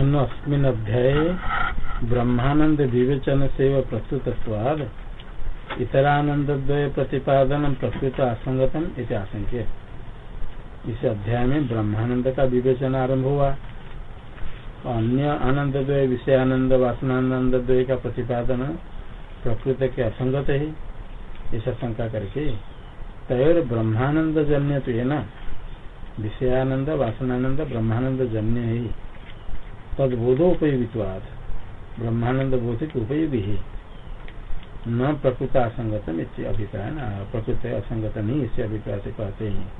None अस्मिन अध्याय ब्रह्मानंद विवेचन से प्रस्तुतत्वाद। इतरानंद प्रतिपादन प्रस्तुत असंगतम इति आशंक्य इस अध्याय में ब्रह्मानंद का विवेचन आरंभ हुआ। अन्य आनंद द्वय विषय आनंद वासनानंद द्वय का प्रतिपादन प्रकृति के असंगत है ऐसा शंका करके तय ब्रह्मानंद जन्य तो है न विषयानंद वासनानंद ब्रह्मानंद जन्य है तद बोधोपयोगित्वाद ब्रह्मानंद बोधित उपयोगी है। न प्रकृत असंगतम असंगत अभिप्राय न, प्रकृत असंगत नहीं इससे अभिप्राय से कहते हैं।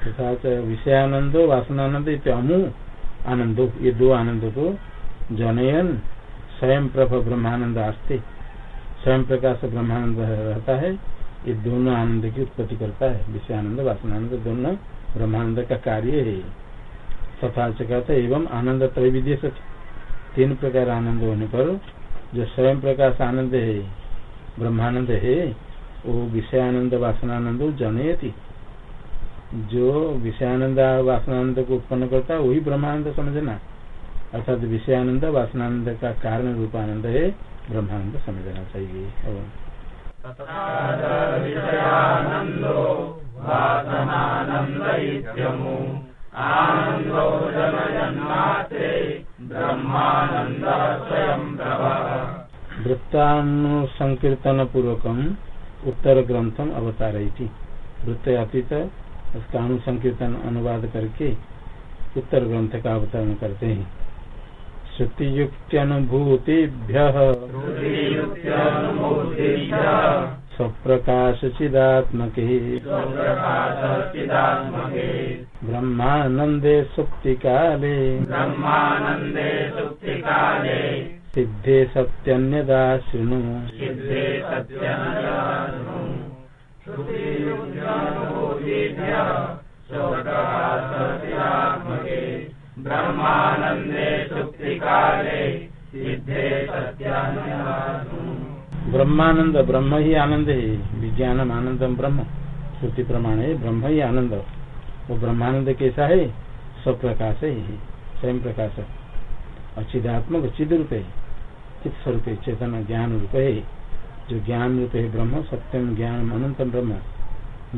तथा विषयानंद वासनानंद अमु आनंदो ये दो आनंद को जनयन। स्वयं प्रभ ब्रह्मानंद आस्ते स्वयं प्रकाश ब्रह्मानंद रहता है। ये दोनों आनंद की उत्पत्ति करता है। विषयानंद वासनानंद दोनों ब्रह्मानंद का कार्य है। तथा कहते एवं आनंद त्रय विधि तीन प्रकार आनंद होने पर जो स्वयं प्रकाश आनंद है ब्रह्मानंद है वो विषयानंद वासनानंद जनयति। जो विषयानंद वासनानंद को उत्पन्न करता है वही ब्रह्मानंद समझना। अर्थात विषयानंद वासनानंद का कारण रूपानंद है ब्रह्मानंद समझना चाहिए। वृत्तानुसंकीर्तन पूर्वकम उत्तर ग्रंथम अवतार वृत्त अतीत उसका अनुसंकीर्तन अनुवाद करके उत्तर ग्रंथ का अवतरण करते हैं। श्रुति युक्त्यनुभूतिभ्य स्वप्रकाश चिदात्मके ब्रह्मानंदे सुक्ति काले ब्रह्मानंदे सुक्ति काले सिद्धे सत्यन्यदा शृणु। ब्रह्मानंद ब्रह्म ही आनंद है। विज्ञानम आनंदम ब्रह्म। श्रुति प्रमाण है ब्रह्म ही आनंद। वो ब्रह्मानंद कैसा है? स्वप्रकाश है स्वयं प्रकाश अचिदात्मक चिद रूप है। चित स्वरूप चेतन ज्ञान रूप। है जो ज्ञान रूप है ब्रह्म, सत्यम ज्ञान अनंत ब्रह्म।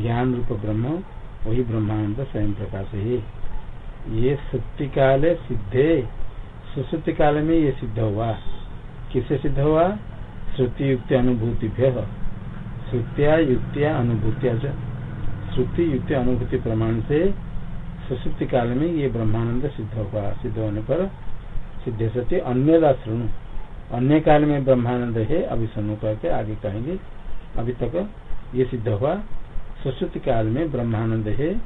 ज्ञान रूप ब्रह्म, वही ब्रह्मानंद स्वयं प्रकाश है। ये सुक्ति काल सिद्धे। सुश्रुति काल में ये सिद्ध हुआ। किसे सिद्ध हुआ? श्रुति युक्ति अनुभूति श्रुतिया युक्तिया अनुभूतिया श्रुति युक्ति अनुभूति प्रमाण से सुश्रुति काल में ये ब्रह्मानंद सिद्ध हुआ। सिद्ध होने पर सिद्धे सत्य अन्य श्रृणु अन्य काल में ब्रह्मानंद है, अभी सुनो करके आगे कहेंगे। अभी तक ये सिद्ध हुआ। सुश्रुति काल में ब्रह्मानंद है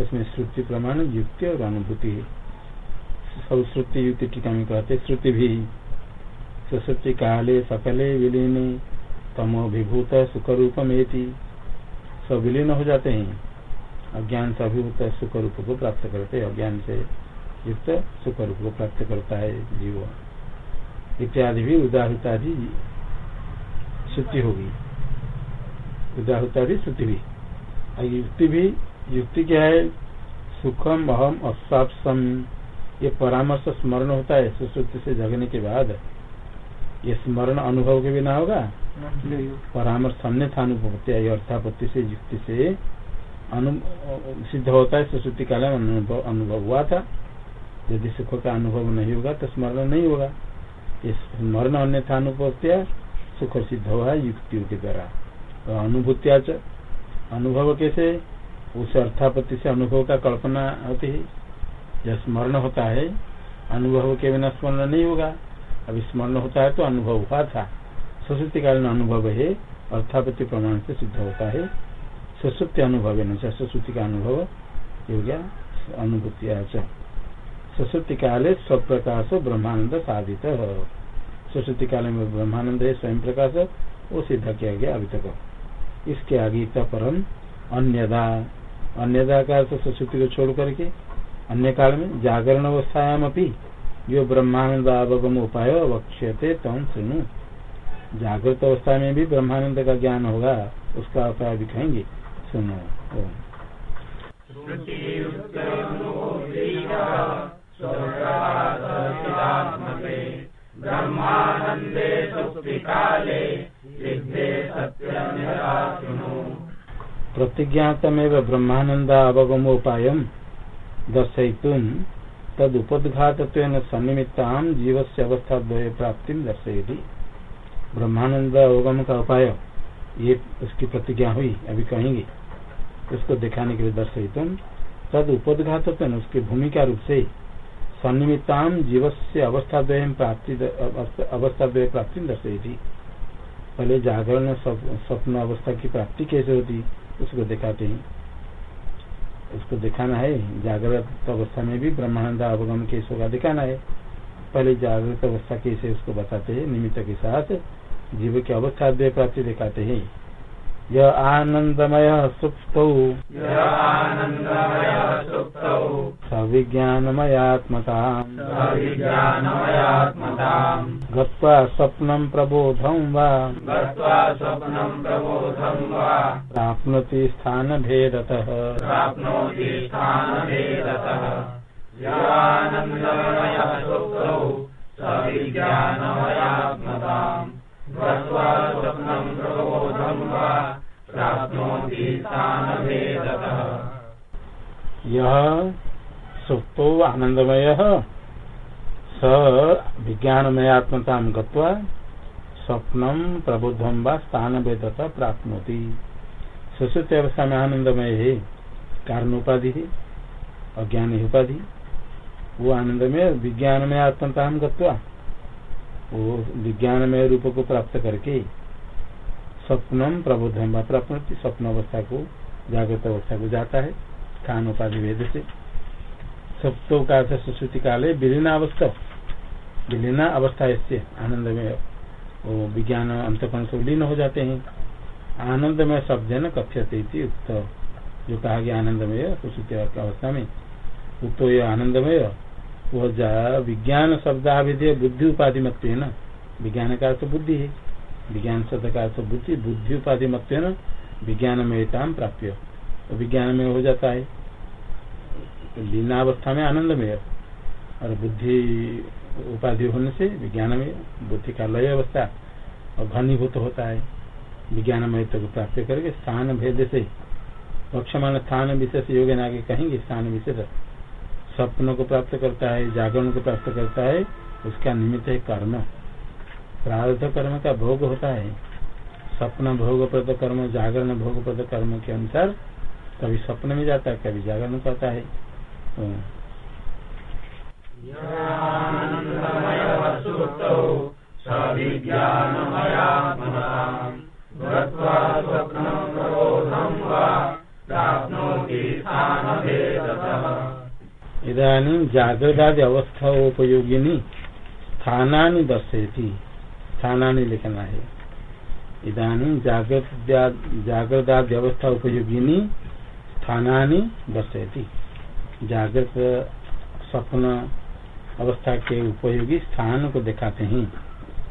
उसमें श्रुति प्रमाण, युक्ति और अनुभूति है। सब श्रुति, युक्ति, टीका में कहते श्रुति भी सुश्रुति काले, सकले, विलीन, तमोभिभूत सुख रूपम सब विलीन हो जाते हैं। अज्ञान से अभिभूत सुख रूप को प्राप्त करते अज्ञान से युक्त सुख रूप को प्राप्त करता है जीव। इत्यादि भी उदाहरतादि श्रुति होगी। उदाहरतादि श्रुति भी। युक्ति भी, युक्ति क्या है? सुखम, अहम अस्वापसम ये परामर्श स्मरण होता है, सुश्रुति से जगने के बाद। ये स्मरण अनुभव के बिना होगा? परामर्श अन्यथा अनुभव होते है अर्थापत्ति से, युक्ति से अनु, सिद्ध होता है, सुश्रुति काल में अनुभव हुआ था। यदि सुख का अनुभव नहीं होगा तो स्मरण नहीं होगा। स्मरण अन्यथा अनुभूत्या सुख सिद्ध हुआ युक्तियों के द्वारा तो अनुभूत्या अनुभव कैसे? उस अर्थापत्ति से अनुभव का कल्पना होती है। जब स्मरण होता है, अनुभव के बिना स्मरण नहीं होगा। अभी स्मरण होता है तो अनुभव हुआ था। सुश्रुति कालीन अनुभव है, अर्थापत्ति प्रमाण से सिद्ध होता है। सुश्रुति अनुभव है सुश्रुति का अनुभव हो गया अनुभूतिया सुश्रुति काले स्वप्रकाश ब्रह्मानंद साधित सुश्रुति काल में ब्रह्मानंद है, स्वयं प्रकाश वो सिद्ध किया गया अभी तक। इसके आगे परम अन्यदा अन्यदा का सुश्रुति को छोड़ करके, अन्य काल में जागरण अवस्थायाम अपनी जो ब्रह्मानंद अवगम उपाय वक्ष्यते तम सुनु। जागृत अवस्था में भी ब्रह्मानंद का ज्ञान होगा, उसका उपाय दिखाएँगे। सुनो प्रतिज्ञातमेव ब्रह्मानंद अवगमोपाय दर्शयितुम तद उपदघात सन्निमित्ता जीव से अवस्था प्राप्ति दर्शयती। ब्रह्मानंद अवगम का उपाय। ये उसकी प्रतिज्ञा हुई, अभी कहेंगे। उसको दिखाने के लिए दर्शयित तद उपदघात उसकी भूमिका रूप से सन्निमित्ता जीव से अवस्था प्राप्ति अवस्था प्राप्ति दर्शयती। पहले जागरण स्वप्न अवस्था की प्राप्ति कैसे होती? उसको दिखाते हैं। उसको दिखाना है, जागृत अवस्था में भी ब्रह्मानंद अवगम के होगा दिखाना है। पहले जागृत अवस्था कैसे उसको बताते हैं, निमित्त के साथ जीव की अवस्था प्राप्ति दिखाते हैं। यह आनंदमय सुप्त। सविज्ञानमयात्मता गत्वा स्वप्नं प्रबोधं वा। प्राप्नोति स्थानभेदतः। प्राप्नोति स्थानभेदतः। सविज्ञानमयात्मताम्। यह सुप्तो आनंदमय स विज्ञानमयात्मता गत्वा स्वप्नम प्रबुद्धम व स्थान भेदता प्राप्नोति। सुश्रुति अवस्था में आनंदमय है कारण उपाधि है अज्ञान उपाधि, वो आनंदमय विज्ञानमय आत्मता गत्वा वो विज्ञान में रूप को प्राप्त करके स्वप्नम प्रबोधन प्राप्त स्वप्न अवस्था को, जागृत अवस्था को जाता है, स्थान उपाधि वेद से। सप्तो का सुश्रुति काले विलीना अवस्था विलीना अवस्था इससे आनंद में वो विज्ञान अंतकरण से लीन हो जाते हैं। आनंदमय शब्द न कथ्यते उक्त। जो कहा गया आनंदमय सुश्रुति अवस्था में, उक्त आनंदमय वह विज्ञान शब्दाभिधेय बुद्धि उपाधि मत ना। विज्ञान का अर्थ बुद्धि है। विज्ञान शब्द का अर्थ बुद्धि बुद्धि उपाधि मत विज्ञान में प्राप्य। तो विज्ञान में हो जाता है। लीनावस्था में आनंद में और बुद्धि उपाधि होने से विज्ञान में बुद्धि का लय अवस्था और घनीभूत होता है। विज्ञान में को प्राप्त करके स्थान भेद से पक्षमान स्थान विशेष योग आगे कहेंगे, स्थान विशेष। स्वप्न को प्राप्त करता है, जागरण को प्राप्त करता है, उसका निमित्त है कर्म। प्रारब्ध कर्म का भोग होता है। स्वप्न भोग प्रद कर्म जागरण भोग प्रद कर्म के अनुसार कभी स्वप्न में जाता है कभी जागरण करता है। इधानी जागृदादि अवस्था उपयोगिनी स्थानानि दर्शयती। स्थानानि लिखना है। इधानी जागृदादि अवस्था उपयोगिनी स्थानानि दर्शयती। जागृत स्वप्न अवस्था के उपयोगी स्थान को दिखाते हैं।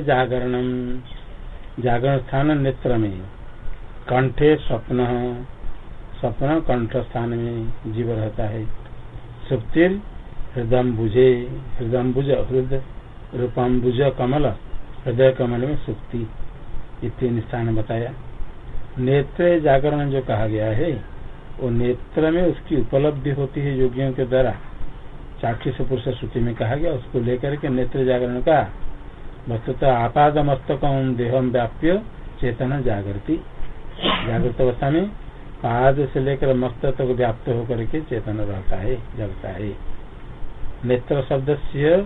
जागरण जागरण स्थान नेत्र में कंठे स्वप्न स्वप्न कंठ स्थान में जीव रहता है। सुप्तिर हृदय भुजे हृदय हृदय रूपम भुज कमल, हृदय कमल में सुक्ति इतने स्थान बताया। नेत्र जागरण जो कहा गया है वो नेत्र में उसकी उपलब्धि होती है योगियों के द्वारा। चाक्षुष पुरुष श्रुति में कहा गया, उसको लेकर के नेत्र जागरण का वस्तुतः आपाद मस्तक देहम व्याप्य चेतना जागृति। जागृत अवस्था में पाद से लेकर मस्तक तक व्याप्त होकर के चेतन रहता है, जगता है। नेत्र शब्द से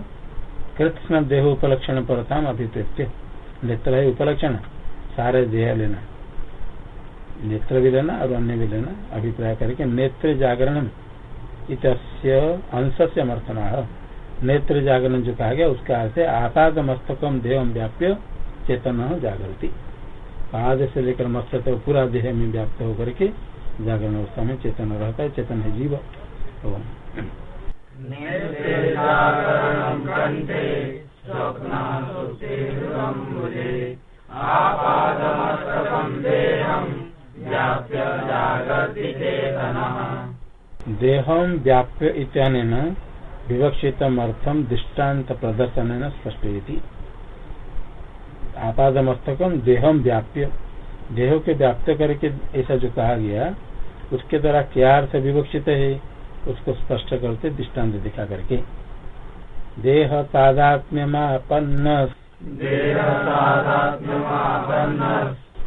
कृष्ण देह उपलक्षण परता अभिप्रेत्य नेत्र है उपलक्षण, सारे देह लेना। नेत्र लेना और अन्य लेना अभिप्राय करके नेत्र जागरण अंश से समर्थना नेत्र जागरण जो कहा गया, उसका अर्थ है आपाद मस्तकम देह व्याप्य चेतन जागृति पाद से लेकर मस्तक तक पूरा देह में व्याप्त होकर के जागरण अवस्था में चेतन रहता है, चेतन है जीव। देहम व्याप्य इतन विवक्षित अर्थम दृष्टांत प्रदर्शन स्पष्ट आपाद मस्तकम देहम व्याप्य देह के व्याप्त करके ऐसा जो कहा गया उसके द्वारा क्या अर्थ विवक्षित है उसको स्पष्ट करते दृष्टांत दिखा करके। देह तादात्म्यमापन्न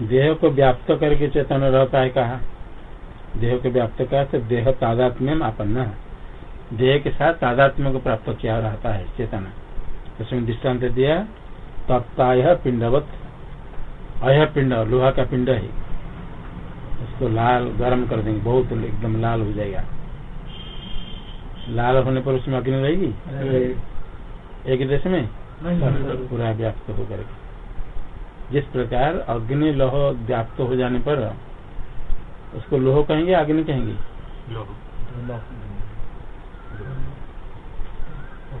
देह को व्याप्त करके चेतन रहता है कहा? देह को व्याप्त कर तो देह तादात्म्य आपन्न देह के साथ तादात्म्य को प्राप्त किया रहता है चेतना। उसमें दृष्टांत दिया तप्ताय पिंडवत। अय पिंड लोहा का पिंड है। उसको लाल गर्म कर देंगे बहुत एकदम लाल हो जाएगा। लाल होने पर उसमें अग्नि रहेगी? एक देश में? पूरा व्याप्त होकर के। जिस प्रकार अग्नि लोह व्याप्त हो जाने पर उसको लोह कहेंगे अग्नि कहेंगे।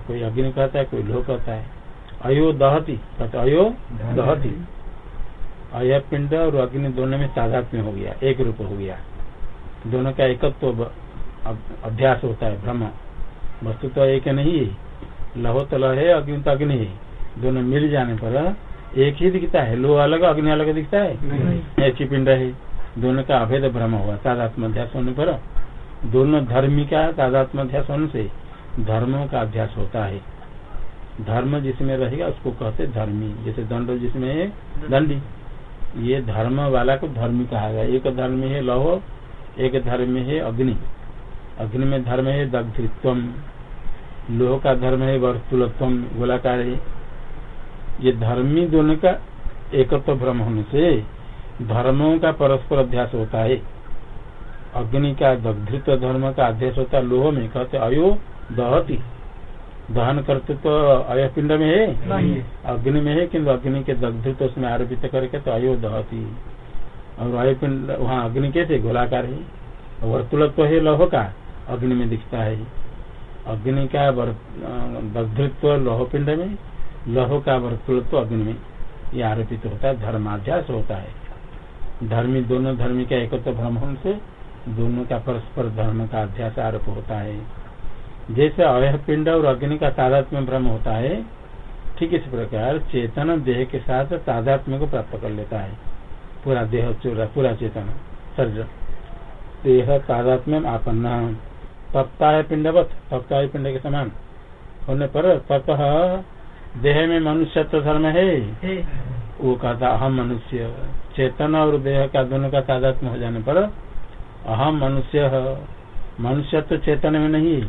कोई अग्नि कहता है कोई लोह कहता है। अयो दहती कहते अयो दहती। अय पिंड और अग्नि दोनों में तादात्म्य हो गया एक रूप हो गया। दोनों का एकत्व तो अभ्यास होता है भ्रम वस्तु तो एक नहीं है लहो तो लह है अग्नि तो अग्नि है दोनों मिल जाने पर एक ही दिखता है लो अलग अग्नि अलग दिखता है? ऐसी पिंड है। दोनों का अभेद भ्रम हुआ तादात्म अध्यास होने पर। दोनों धर्मी का तादात्म अध्यास होने से धर्मों का अध्यास होता है। धर्म जिसमें रहेगा उसको कहते धर्मी। जैसे दंड जिसमें है दंडी। ये धर्म वाला को धर्मी कहा गया। एक धर्म है लहो एक धर्म है अग्नि। अग्नि में धर्म है दग्धित्व लोह का धर्म है वर्तुलत्व गोलाकार है। ये धर्मी दोनों का एकत्व भ्रम होने से धर्मों का परस्पर अध्यास होता है। अग्नि का दग्धित्व धर्म का अध्यास होता है। लोह में कहते अयो दहती। दहन करते तो अय पिंड में है? अग्नि में है किंतु अग्नि के दग्धित्व उसमें आरोपित करके तो अयो दहती। और अय पिंड वहाँ अग्नि कैसे गोलाकार है। वर्तुलत्व है लोह का अग्नि में दिखता है। अग्नि का दग्धित्व लोह पिंड में लहो का वर्तुल तो अग्नि में ये आरोपित होता है धर्माध्यास होता है। धर्मी, दोनों धर्मी का एकत्र भ्रम होने से दोनों का परस्पर धर्म का अध्यास आरोप होता है। जैसे अवय पिंड और अग्नि का तादात्म्य भ्रम होता है, ठीक इस प्रकार चेतन देह के साथ तादात्म्य को प्राप्त कर लेता है। पूरा देह पूरा चेतन, शरीर। देह तादात्म्य आपन्ना। तप्ता है पिंडवत तप्ता है पिंड के समान। होने पर तप देह में मनुष्य तो धर्म है? वो कहता अहम मनुष्य चेतन और देह का दोनों का तादात्म हो जाने पर अहम मनुष्य मनुष्य तो चेतन में नहीं। है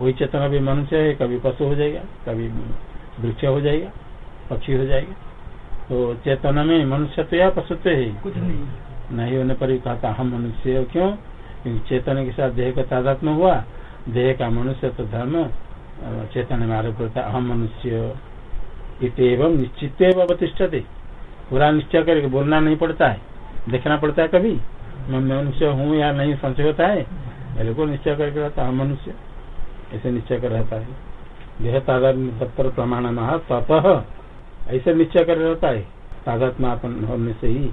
वही चेतन अभी मनुष्य है कभी पशु हो जाएगा कभी वृक्ष हो जाएगा पक्षी हो जाएगा। तो चेतन में मनुष्य तो या पशु तो है? कुछ नहीं। नहीं होने पर भी कहता हम मनुष्य क्यों? क्योंकि चेतन के साथ देह का तादात्म हुआ। देह का मनुष्य तो धर्म चेतन में आरोप करता अहम मनुष्य। इतम निश्चित अवतिष्ठते। पूरा निश्चय करके बोलना नहीं पड़ता है। देखना पड़ता है कभी। मैं मनुष्य हूँ या नहीं, संशय होता है। बिल्कुल निश्चय करके रहता है, मनुष्य। ऐसे निश्चय कर रहता है। देह तादात्म तत्पर प्रमाण महा ततः ऐसे निश्चय कर रहता है। तादात्मापन होने से ही।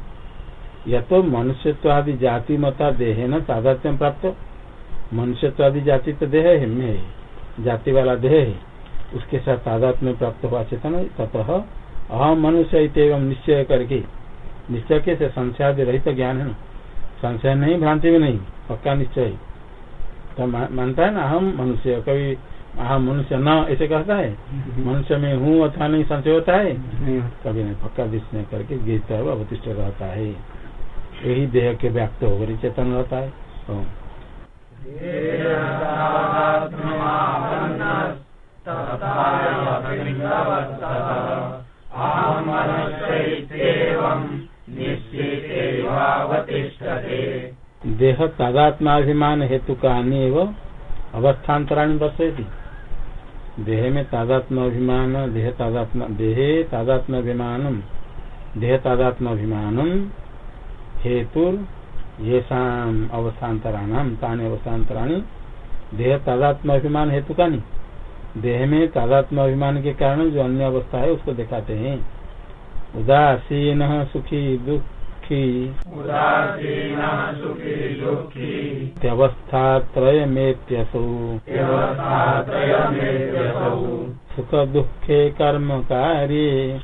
या तो मनुष्यत्व आदि जाति मता देह है न तादात्म्य प्राप्त। मनुष्यत्व आदि जाति तो देह है। जाति वाला देह है। उसके साथ तादात्म्य प्राप्त हुआ चेतन ततः अहम मनुष्य एवं निश्चय करके निश्चय के से संशय रहित तो ज्ञान है संशय नहीं भ्रांति भी नहीं पक्का निश्चय तो मानता है ना हम मनुष्य कभी अहम मनुष्य न ऐसे कहता है? मनुष्य में हूँ अथवा नहीं संशय होता है? कभी नहीं पक्का निश्चय करके गिरता है अवतिष्ठ रहता है। यही देह के व्याप्त होकर चेतन रहता है। देह तादात्माभिमान हेतु का अवस्थान्तराणी दर्शयती देह में तादात्म अभिमान देह तादात्म देह तादात्म अभिमान देह तादात्म अभिमान हेतु ये अवस्थान्तराणाम तानी अवस्थान्तराणी देह तादात्म अभिमान हेतु का नहीं देह में तादात्म अभिमान के कारण जो अन्य अवस्था है उसको दिखाते हैं। उदासीन सुखी दुखी। उदासीन सुखी दुखी। व्यवस्था त्रय त्रयमेत्यसौ सुख दुखे कर्म कार्ये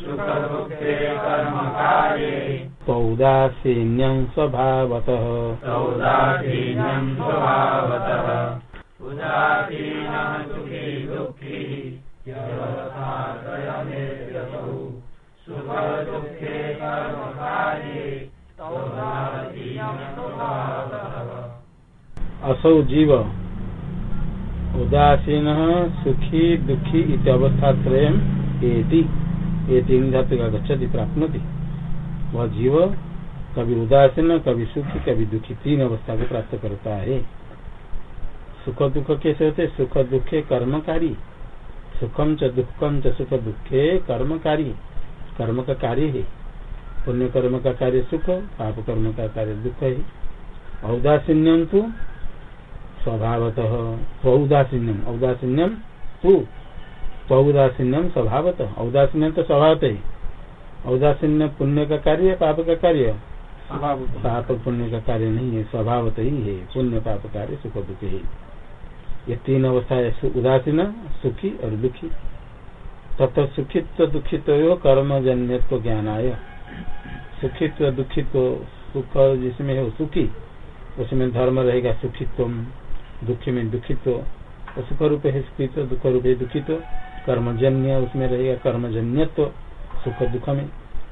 तौदासीन्यं स्वभावतः। असौ जीव, उदासीन, सुखी, दुखी इत अवस्था त्रयम धातु का गच्छति प्राप्त वह जीव, कभी उदासीन, कभी सुखी, कभी दुखी, तीन अवस्था को प्राप्त करता है। सुख दुख कैसे होते सुख दुखे कर्मकारी। सुखम च दुखम च सुख दुखे कर्मकारी। कर्म का कार्य है। पुण्य कर्म का कार्य सुख पाप कर्म का कार्य दुख है। औदासीन्यम तो स्वभावतः। स्वदासीन्यम औदासीन्यम तू स्वदासीन्यम स्वभावत। औदासीन्यम तो स्वभाव है। औदासीन्य पुण्य का कार्य पाप का कार्य। पाप पुण्य का कार्य नहीं है स्वभावत ही है। पुण्य पाप कार्य सुख दुख है। ये तीन अवस्था है उदासीन, सुखी और दुखी। तथा सुखित्व दुखित्व कर्म जन्य को ज्ञान आय सुखित्व, दुखित्व, सुख जिसमें है सुखी, उसमें धर्म रहेगा सुखित्व दुखी में दुखित्व। तो सुख रूप है सुखित्व दुख रूप है दुखित्व। कर्मजन्य उसमें रहेगा कर्मजन्यत्व, सुख दुख में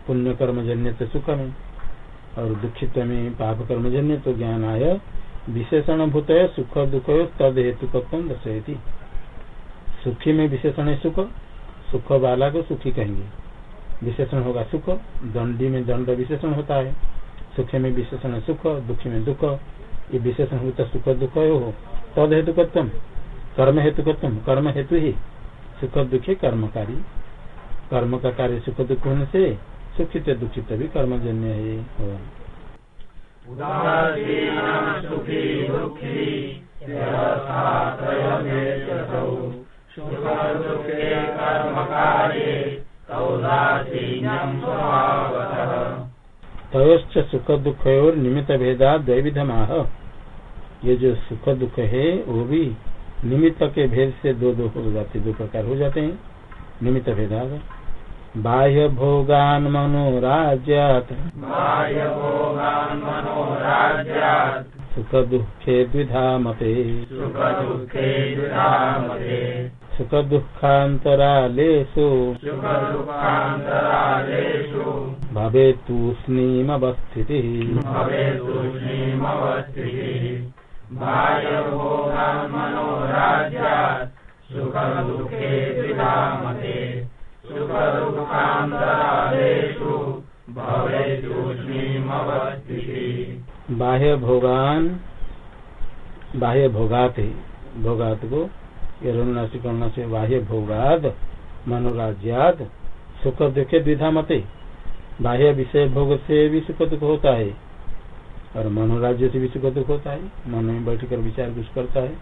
पुण्य कर्मजन्य सुख में और दुखित्व में पाप कर्मजन्य तो ज्ञान आय विशेषण भूत सुख दुख तद हेतु दर्शयती। सुखी में विशेषण है सुख सुख वाला को सुखी कहेंगे। विशेषण होगा सुख, दंडी में दंड विशेषण होता है। सुख में विशेषण सुख, दुखी में दुख, ये विशेषण होता सुख दुख हो तद हेतु कर्म हेतु कर्म हेतु ही। सुख दुखी कर्मकारी। कर्म का कार्य सुख दुख होने से सुखित दुखित भी कर्मजन्य है सुख दुख और निमित्त भेदा द्विविधम ये जो सुख दुख है वो भी निमित्त के भेद से दो दो हो जाते दो प्रकार हो जाते हैं। निमित्त भेदा बाह्य भोगान मनोराज्यात। सुख दुखे द्विधा मते सुख दुःखान्तरालेषु भवेत् तूष्णीमवस्थितिः बाह्य भोगान बाह्य भोगात भोगात को यरुणाशिकरण से बाह्य भोगाद मनोराज्याद सुख दुखे द्विधा मते बाह्य विषय, भोग से भी सुख दुख होता है। और मनोराज्य से भी सुख दुख होता है। मन में बैठ कर विचार कुछ करता है।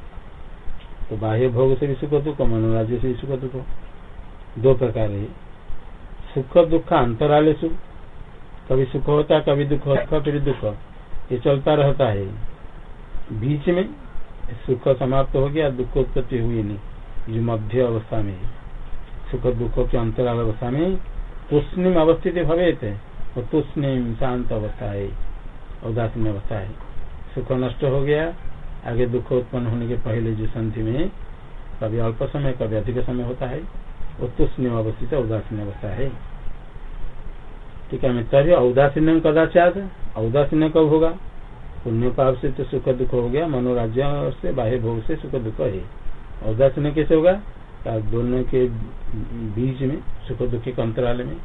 तो बाह्य भोग से भी सुख दुख मनोराज्य से भी सुख दुख। दो प्रकार है। सुख दुख अंतराले सुख। कभी सुख होता कभी दुख होता कभी दुख। ये चलता रहता है। बीच में सुख समाप्त हो गया, दुख उत्पत्ति हुई नहीं। जो मध्य अवस्था में सुख दुख के अंतराल अवस्था में तुष्णिम अवस्थित भवे थे वो तुष्णिम शांत अवस्था है उदासीन अवस्था है सुख नष्ट हो गया, आगे दुख उत्पन्न होने के पहले जो संधि में कभी अल्प समय, कभी अधिक समय होता है, वो तुष्णिम अवस्थित उदासीन अवस्था है ठीक है तभी औदासीन कदाचार, औदासीन कब होगा? पुण्य पाप से तो सुख दुख हो गया, मनोराज्य से, बाह्य भोग से सुख दुख है। औदासीन कैसे होगा? दोनों के बीच में सुख दुख के अंतराल में।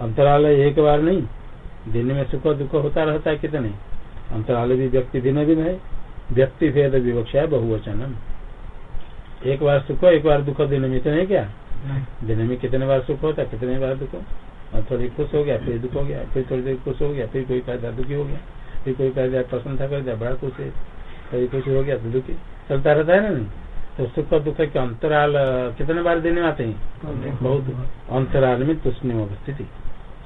अंतराल एक बार नहीं दिन में सुख दुख होता रहता है कितने? अंतराल भी व्यक्ति दिन दिन है व्यक्ति भेद विवक्षा है बहुवचन एक बार सुख एक बार दुख दिन में इतने क्या? दिन में कितने बार सुख होता है? कितने बार दुख? और थोड़ी खुश हो गया फिर दुख हो गया फिर थोड़ी देर खुश हो गया फिर कोई कहता दुखी हो गया फिर कोई कहता प्रसन्नता कर दिया बड़ा खुश है कभी खुश हो गया तो दुखी। चलता रहता है ना नहीं? तो सुख दुख के अंतराल कितने बार देने आते हैं? बहुत। अंतराल में तुष्ण अवस्थिति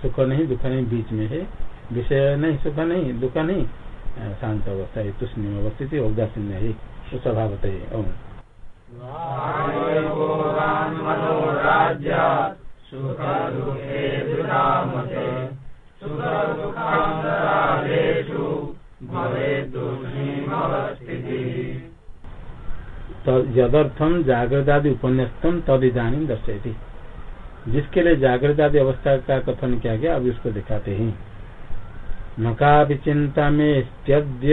सुख नहीं दुख नहीं बीच में है। विषय नहीं सुख नहीं दुख नहीं। शांत अवस्था है तुष्ण अवस्थिति औदासीन है तो स्वभावत है ओम जागृत आदि उपन्यास्तम तद इधानी दर्शयती। जिसके लिए जागृत आदि अवस्था का कथन किया गया, अभी उसको दिखाते हैं। न का चिंता में त्यज्य।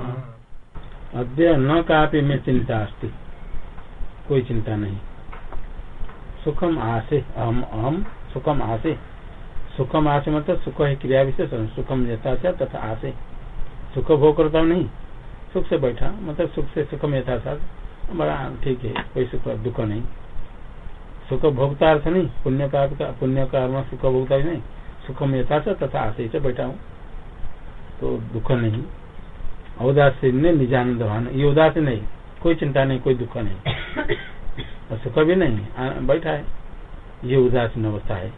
अद्य न कापि में चिंता अस्ति। कोई चिंता नहीं। सुखम आसे, अहम अहम, सुखम आसे। सुखम आसे मतलब सुख है क्रिया विशेष सुखम यथा तथा आसे। सुख भोग करता नहीं। सुख से बैठा मतलब सुख से सुखम यथा बड़ा ठीक है, कोई सुख, दुख नहीं। सुख भोगता अर्थ नहीं। पुण्य का पुण्य कर्म सुख भोगता नहीं। सुखम यथा तथा आशय से बैठा हूँ। तो दुख नहीं। औदासीन निजानंद भान, ये उदासीन नहीं, कोई चिंता नहीं, कोई दुख नहीं। और सुख भी नहीं बैठा है। ये उदासीन अवस्था है।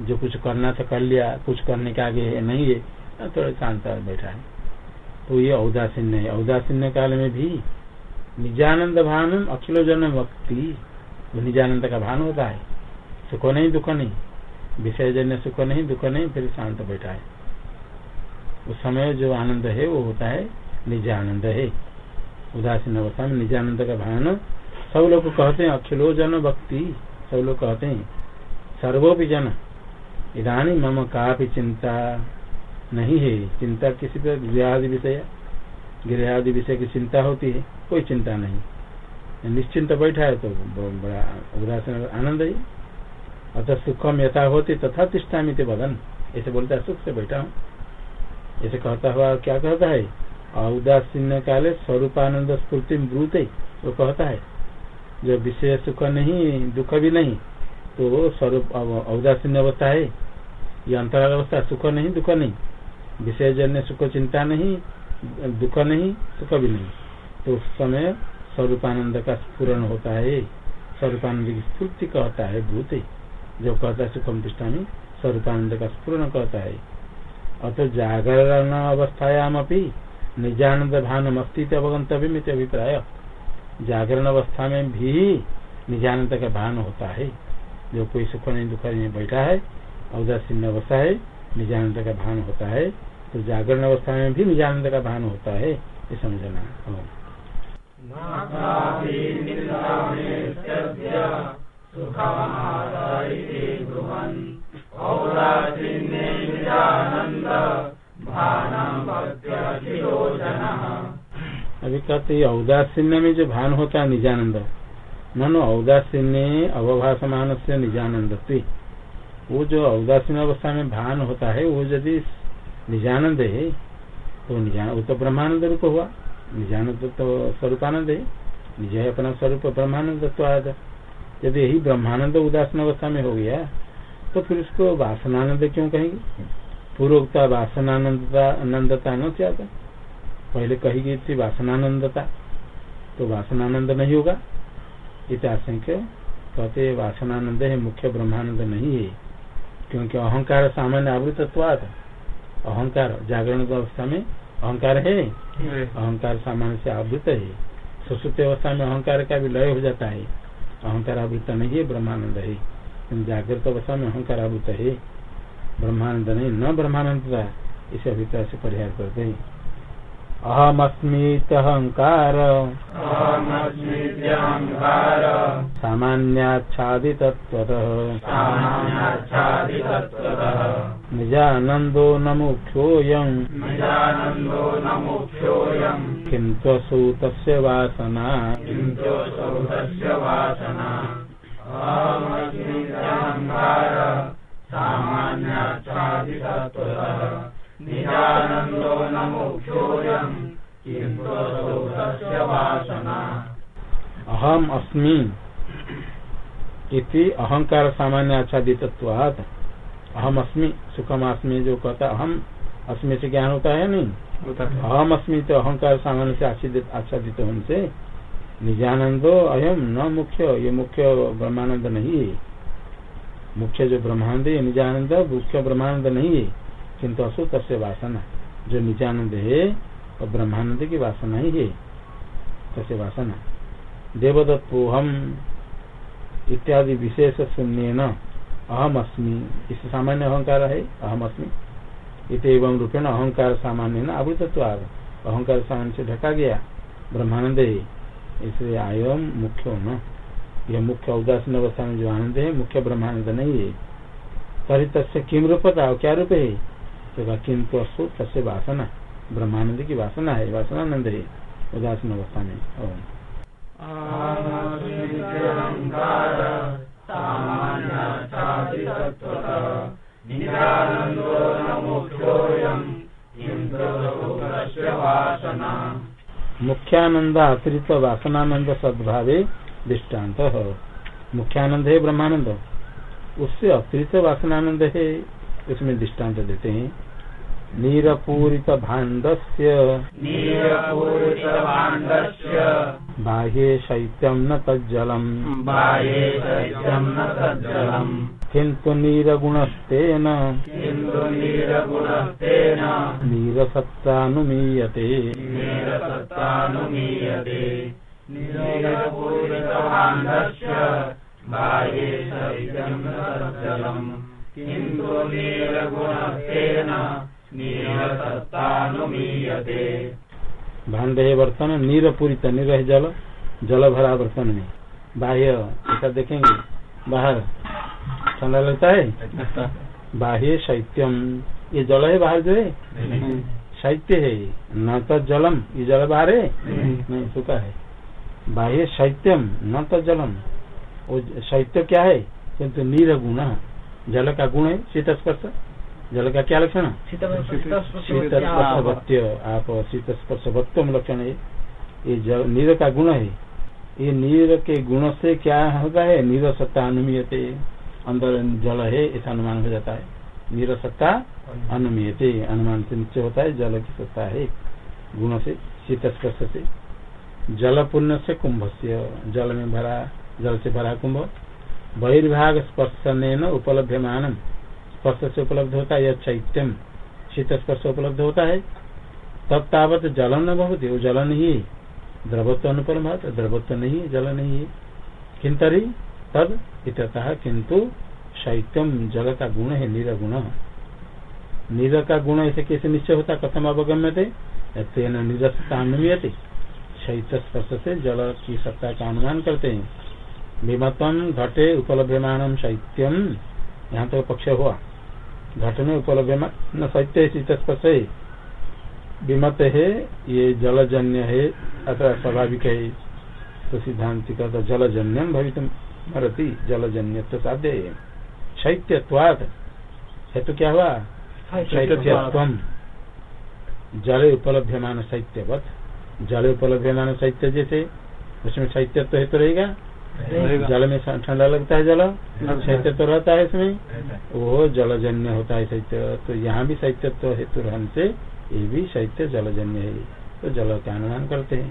जो कुछ करना था कर लिया, कुछ करने के आगे नहीं है थोड़ा शांत बैठा है। तो ये औदासीन नहीं, औदासीन काल में भी निजानंद भान अखिलो जन भक्ति निजानंद का भान होता है। सुख नहीं, दुख नहीं। विषय जन्य सुख नहीं, दुख नहीं, फिर शांत बैठा है। उस समय जो आनंद है, वो होता है निज आनंद है। उदासीन अवस्था में निजानंद का भान। सब लोग कहते हैं, अखिलो जन भक्ति। सब लोग कहते हैं, सर्वोपि जन। इधानी मम का चिंता नहीं है। चिंता किसी पर गृहादि विषय गृहादि विषय की चिंता होती है, कोई चिंता नहीं। निश्चिंत बैठा है तो बड़ा उदासीन आनंद है। अतः सुखम यथा होती तथा तिष्ठा मित बदन। ऐसे बोलता है, सुख से बैठा हूँ। ऐसे कहता हुआ क्या कहता है? औदासीन काले स्वरूपानंद स्फूर्ति ब्रूते, वो कहता है, जो विषय सुख नहीं, दुख भी नहीं तो स्वरूप औदासीन अवस्था है। ये अंतराल अवस्था, सुख नहीं, दुख नहीं। विषय जन्य सुख, चिंता नहीं, दुख नहीं, सुख भी नहीं। तो उस समय स्वरूपानंद का स्पूर्ण होता है। स्वरूपानंद की स्फूर्ति कहता है भूते जो कहता है, सुखम में स्वरूपानंद का स्पूर्ण कहता है। अतः जागरण अवस्थायाम अपनी निजानंद भान अस्तित्व अवगंतव्य अभिप्राय जागरण अवस्था में भी निजानंद का भान होता है जो कोई सुख नहीं दुख नहीं बैठा है औदासीन अवस्था है निजानंद का भान होता है तो जागरण अवस्था में भी निजानंद का भान होता है ये समझना अभी कहते औदासीन्य में जो भान होता है निजानंद, मनो औदासीन्य अवभाषमान से निजानंद वो जो औदासीन अवस्था में भान होता है, वो यदि निजानंद है तो निजान वो तो ब्रह्मानंद रूप हुआ। निजानंद तो स्वरूपानंद है। निज अपना स्वरूप ब्रह्मानंद तो आद। यदि यही ब्रह्मानंद उदासीन अवस्था में हो गया तो फिर उसको वासनानंद क्यों कहेंगे? पूर्वोक्ता वासनानंदता आनंदता न चाहता पहले कही गई थी वासनानंदता तो वासनानंद नहीं होगा। इतिहासंख्य कहते वासनानंद है मुख्य ब्रह्मानंद नहीं है। क्योंकि अहंकार सामान्य आवृतत्वाद। अहंकार जागरण अवस्था में अहंकार है अहंकार सामान्य से आवृत है। सुश्रुत अवस्था में अहंकार का भी लय हो जाता है। अहंकार आवृत नहीं है ब्रह्मानंद है। जागृत अवस्था में अहंकार आवृत है ब्रह्मानंद नहीं न ब्रह्मानंद इसे अभिप्राय से परिहार करते हैं अहमस्मीत्यहङ्कार सामान्याच्छादितत्वतः। निजानन्दो न मुख्योऽयम् किन्त्वसौ तस्य वासना। अहम अस्मि इति अहंकार सामान्य आच्छादित्वात अहम अस्मि सुखम अस्मि जो कहता अहम अस्मि से ज्ञान होता है नहीं? अहम अस्मि तो अहंकार सामान्य से आच्छादित होने से निजानंदो अयम न मुख्य, ये मुख्य ब्रह्मानंद नहीं। है मुख्य जो ब्रह्मानंद है निजानंद, मुख्य ब्रह्मानंद नहीं। है किंतु असु तस्य वासना, जो निजानंद है और ब्रह्मानंद की वासना ही है। तस्य वासना। देवदत्तोहम इत्यादि विशेष शून्य न अहम अस्मि इस सामान्य अहंकार है अहम अस्मि इत एवं रूपेण अहंकार सामान्य न आवृतत्व अहंकार सामान्य से ढका गया। ब्रह्मानंद है। इसलिए आयम मुख्य न। यह मुख्य उदासीन अवस्था में जो आनंद है, मुख्य ब्रह्मानंद नहीं है। तरी तस्य किम रूपता क्या रूप है? तो किंतु अस्तु तस्य वासना। ब्रह्मानंद की वासना है, वासनानंद है उदासीन अवस्था में। मुख्यानंद अतिरिक्त वासनानंद सद्भावे दृष्टांत मुख्यानंद है ब्रह्मानंद। उससे अतिरिक्त वासनानंद है इसमें दृष्टांत देते हैं। नीरपूरित भाण्डस्य। बाह्ये शैत्यं न तज्जलम्। बाह्ये शैत्यं न तज्जलम्। किन्तु नीरगुणस्तेन। नीरसत्तानुमीयते। भांड है बर्तन नीर पूरित नीर है जल जल भरा बर्तन में बाह्य ऐसा देखेंगे। बाहर। ठंडा लगता है बाह्य शैत्यम ये जल है बाहर जो है? शैत्य है। न तो जलम ये जल बाहर है? नहीं। सूखा है? बाह्य शैत्यम न तो जलम। वो शैत्य क्या है? किन्तु नीर गुण जल का गुण है शीत स्पर्श जल का क्या लक्षण? शीत स्पर्शवत्य आप शीत स्पर्शवत्व लक्षण है। ये जल नीर का गुण है। ये नीर के गुण से क्या होता है? नीर सत्ता अनुमीयते। अंदर जल है ऐसा अनुमान हो जाता है। नीर सत्ता अनुमीयते, अनुमान से निश्चय होता है, जल की सत्ता है गुण से, शीत स्पर्श से। जल पुण्य से कुंभ से जल में भरा, जल से भरा कुंभ। बहिर्भाग स्पर्शन उपलब्ध मानम स्पर्श से उपलब्ध होता है, यह चैत्यम। शीत स्पर्श उपलब्ध होता है। तब तावत जलन न बहुत वो जल नहीं है। द्रवत्व अनुपलम द्रवत्व नहीं है जल नहीं है। किंतरी तद इतः किंतु शैत्यम जल का गुण है नीर गुण नीर का गुण ऐसे कैसे निश्चय होता, कथम अवगम्य थे तेन निरसता अनुमीयते शैत्य स्पर्श से जल की सत्ता का अनुमान करते हैं। विमतम घटे उपलभ्यमान शैत्यम यहाँ तो पक्ष हुआ। घट में उपलब्ध न सत्य शीतस्पर्श है। विमत है, ये जलजन्य है, अथवा स्वाभाविक है। तो सिद्धांत तो जलजन्यम भवित मरती जलजन्य साध्य शैत्यवाद है तो क्या हुआ? शैत्यत्व जल उपलब्धमान शैत्यवत। जल उपलब्धमान शैत्य जैसे। उसमें शैत्य तो हेतु रहेगा? जल में ठंडा लगता है जल? शैत्य तो रहता है इसमें? वो जलजन्य होता है शैत्य। तो यहाँ भी शैत्यत्व हेतु रहने से ये भी शैत्य जलजन्य है। तो जल का अनुमान करते हैं।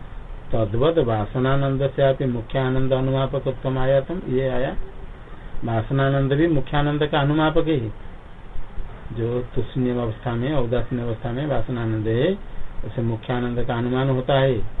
तद्वत वासनानंद से आप मुख्य आनंद अनुमापक उत्तम आया तुम ये आया। वासनानंद भी मुख्य आनंद का अनुमापक ही। जो तुष्ण अवस्था में औदासीन अवस्था में वासनानंद है उसे मुख्य आनंद का अनुमान होता है।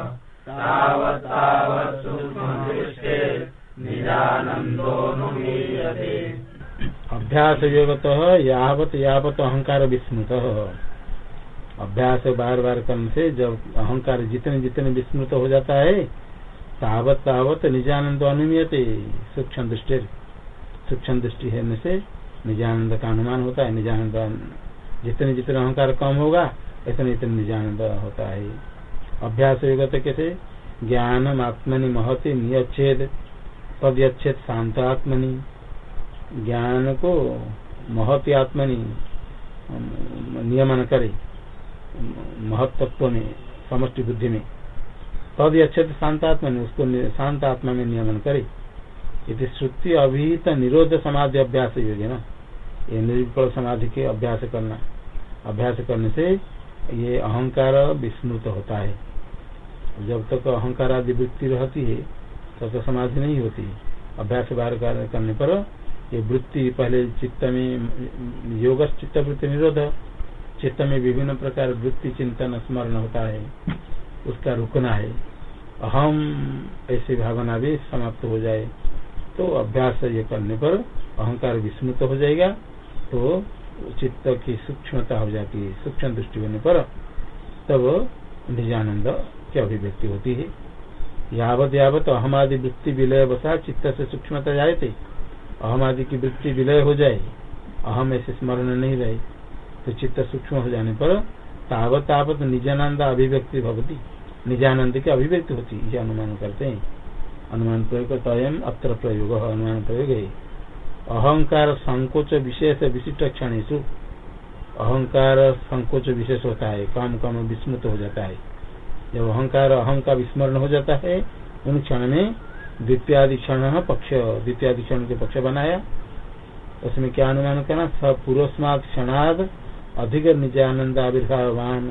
अभ्यास योगत यावत यावत अहंकार विस्मृत। अभ्यास बार बार करने से जब अहंकार जितने जितने विस्मृत हो जाता है, तावत तावत निजानंद अनुमीयते, सूक्ष्म दृष्टि सूक्ष्म दृष्टि है से निजानंद का अनुमान होता है, निजानंद जितने जितने अहंकार कम होगा, इतने इतने निजानंद होता है। अभ्यास युगत कैसे ज्ञानम आत्मनि महति नियच्छेद पद अच्छेद शांत आत्मनि। ज्ञान को महत्व आत्मनि नियमन करे महत्व में समष्टि बुद्धि में तद अच्छेद शांत आत्मा में उसको शांत आत्मा में नियमन करे। यदि श्रुति अभिहित निरोध समाधि अभ्यास योग्य ना ये निर्विकल समाधि के अभ्यास करना, अभ्यास करने से ये अहंकार विस्मृत होता है। जब तक अहंकार आदि वृत्ति रहती है, तब तो समाधि नहीं होती अभ्यास बार करने पर ये वृत्ति पहले चित्त में योग चित्त वृत्ति निरोध, चित्त में विभिन्न प्रकार वृत्ति चिंतन स्मरण होता है, उसका रुकना है। अहम ऐसी भावना भी समाप्त हो जाए तो अभ्यास ये करने पर अहंकार विस्मृत हो जाएगा तो चित्त की सूक्ष्मता हो जाती है, सूक्ष्म दृष्टि होने पर तब निजानंद की अभिव्यक्ति होती है। यावत यावत अहमादि वृत्ति विलय बसा चित्त से सूक्ष्मता जाए थे अहम आदि की वृत्ति विलय हो जाए, अहम ऐसे स्मरण नहीं रहे। तो चित्त सूक्ष्म हो जाने पर तावत तावत निजानंद अभिव्यक्ति भवती। निजानंद की अभिव्यक्ति होती ये अनुमान करते हैं। अनुमान प्रयोग तयम अत्र प्रयोग अनुमान प्रयोग है। अहंकार संकोच विशेष विशिष्ट क्षण अहंकार संकोच विशेष होता है काम काम विस्मृत हो जाता है। जब अहंकार अहम का विस्मरण हो जाता है उन क्षण में द्वितीयादि क्षण पक्ष द्वितीयादि क्षण के पक्ष बनाया। उसमें क्या अनुमान करना? स पूर्वस्मात क्षणाद अधिक निजानंद आविर्भावान।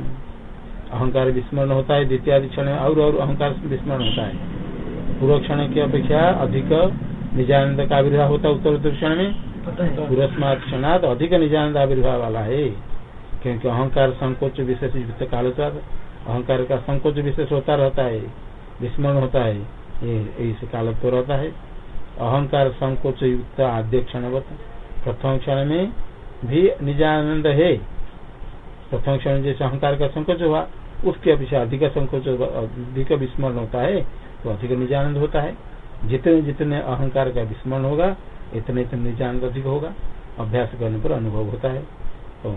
अहंकार विस्मरण होता है द्वितीय क्षण में और और अहंकार विस्मरण होता है। पूर्व क्षण की अपेक्षा अधिक निजानंद का आविर्भाव होता है उत्तर उत्तर क्षण में। पूर्वस्मात क्षणाद अधिक निजानंद आविर्भाव वाला है क्योंकि अहंकार संकोच विशेष काल अहंकार का संकोच विशेष होता रहता है, विस्मरण होता है, ये इस कालत्व रहता है। अहंकार संकोच युक्त आद्य क्षण प्रथम क्षण में भी निजानंद है। प्रथम क्षण जैसे अहंकार का संकोच हुआ, उसके अपेक्षा अधिक संकोच अधिक विस्मरण होता है तो अधिक निजानंद होता है। जितने जितने अहंकार का विस्मरण होगा, इतने इतने निजानंद अधिक होगा। अभ्यास करने पर अनुभव होता है। तो